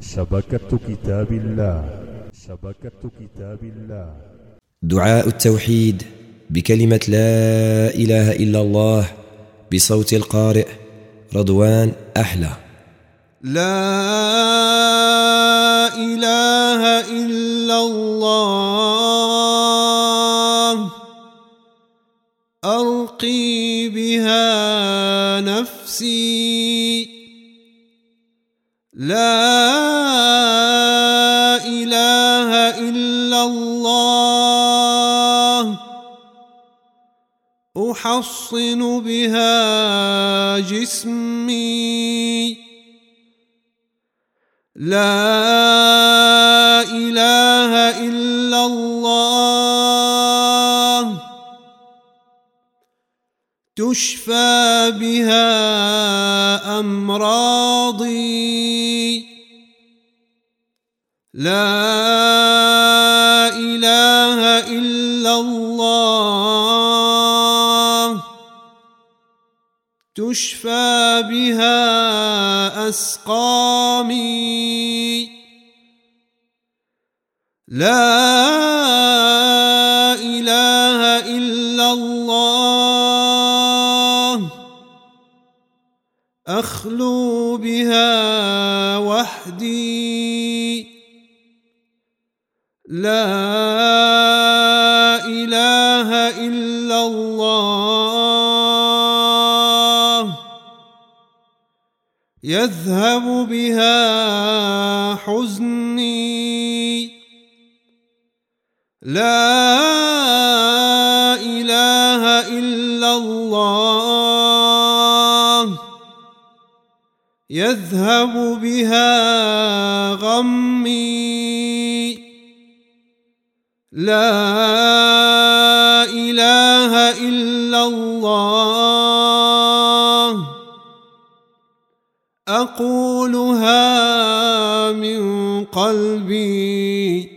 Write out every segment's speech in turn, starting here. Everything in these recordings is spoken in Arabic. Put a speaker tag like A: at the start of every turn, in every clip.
A: شبكة كتاب الله. شبكة كتاب الله.
B: دعاء التوحيد بكلمة لا إله إلا الله بصوت القارئ رضوان أحلى.
C: لا إله إلا الله. أرقي بها نفسي. لا أحصن بها جسمي. لا إله إلا الله. تشفى بها أمراضي. لا تشفى بها أسقامي. لا إله إلا الله. أخلو بها وحدي. لا يذهب بها حزني. لا إله إلا الله. يذهب بها غمي. لا إله إلا أقولها من قلبي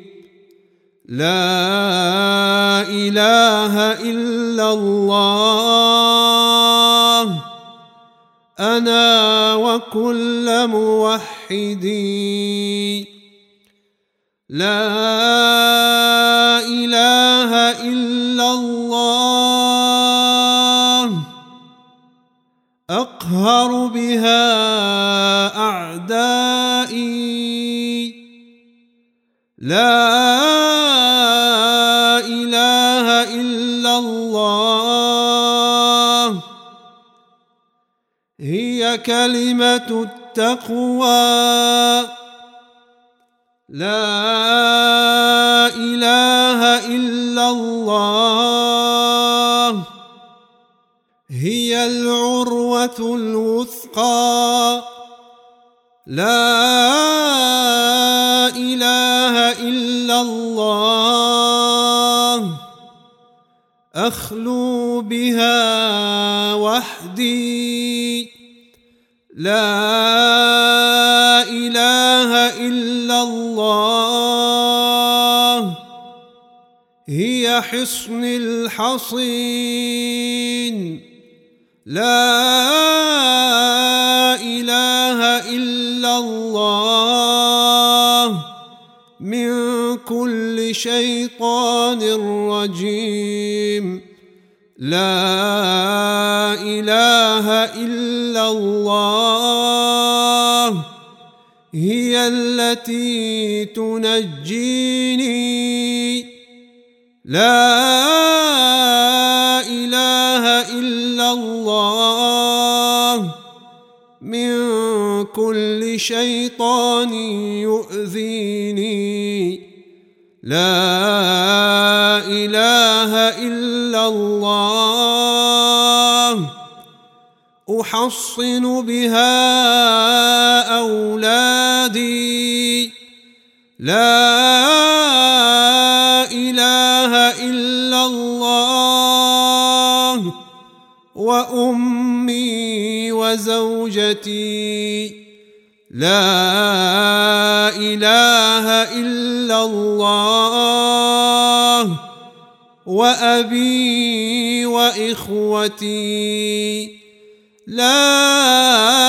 C: لا إله إلا الله أنا وكل موحدي. لا إله إلا الله. لا إله إلا الله. هي كلمة التقوى. لا إله إلا الله. هي العروة الوثقى. لا إله أخلو بها وحدي. لا إله إلا الله. هي حصن الحصين. لا إله إلا الله. من كل شيطان رجيم. لا إله إلا الله هي التي تنجيني. لا إله إلا الله من كل شيطان يؤذيني. لا إله إلا الله أحصن بها أولادي. لا إله إلا الله وأمي وزوجتي. لا إله إلا الله وأبي وإخوتي. لا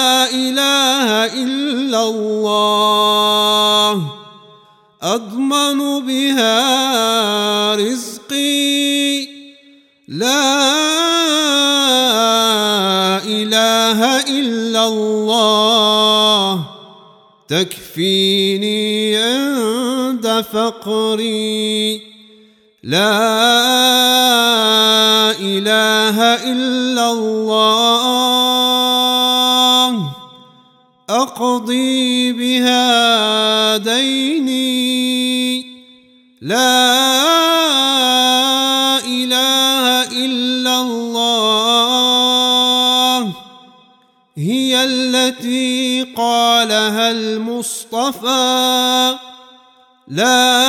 C: تكفيني عند فقري. لا إله إلا الله. أقضي بها ديني لا التي قالها المصطفى لا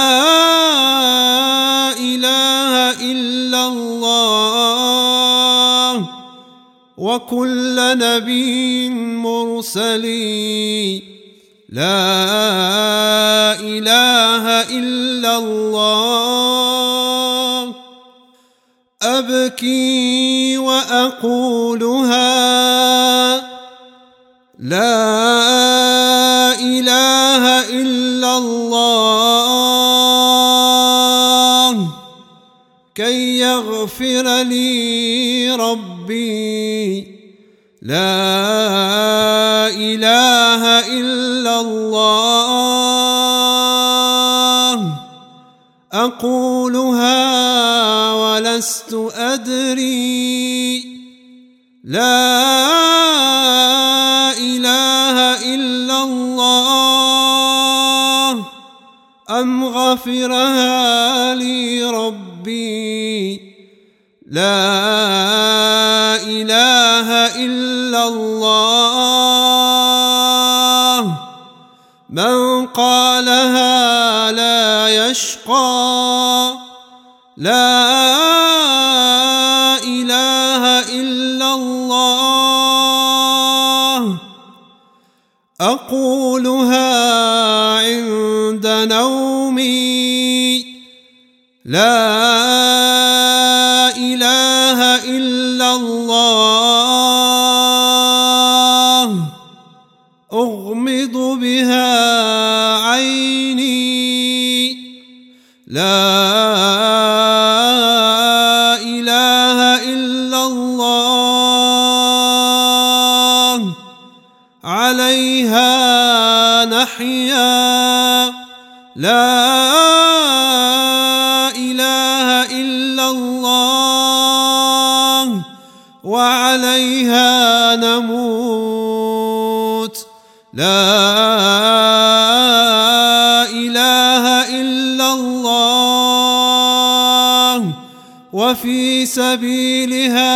C: إله إلا الله وكل نبي مرسلي لا إله إلا الله أبكي وأقولها لا إله إلا الله. كي يغفر لي ربي. لا إله إلا الله. أقولها ولست أدري. لا أم غفرها لي ربي لا إله إلا الله من قالها لا يشقى لا إله إلا الله أقولها لا إله إلا الله. أغمض بها عيني. لا إله إلا الله. عليها نحيا. لا وعليها نموت. لا إله إلا الله. وفي سبيلها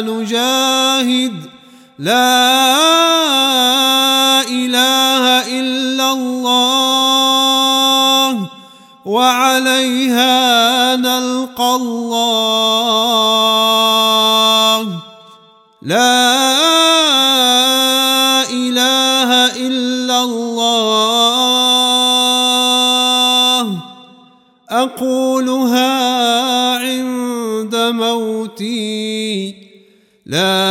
C: نجاهد. لا إله إلا الله. وعليها نلقى الله. لا إله إلا الله. أقولها عند موتي. لا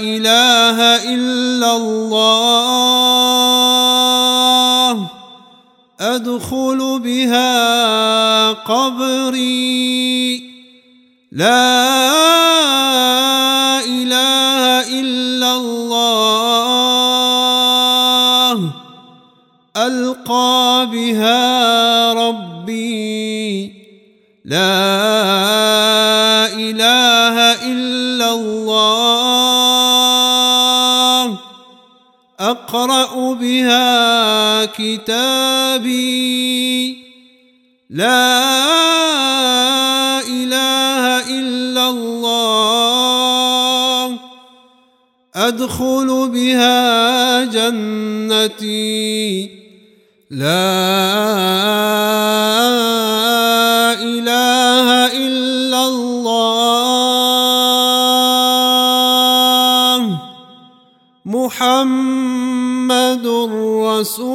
C: إله إلا الله. أدخل بها قبري. لا إله كتابي لا إله إلا الله أدخل بها جنتي لا إله إلا الله محمد رسول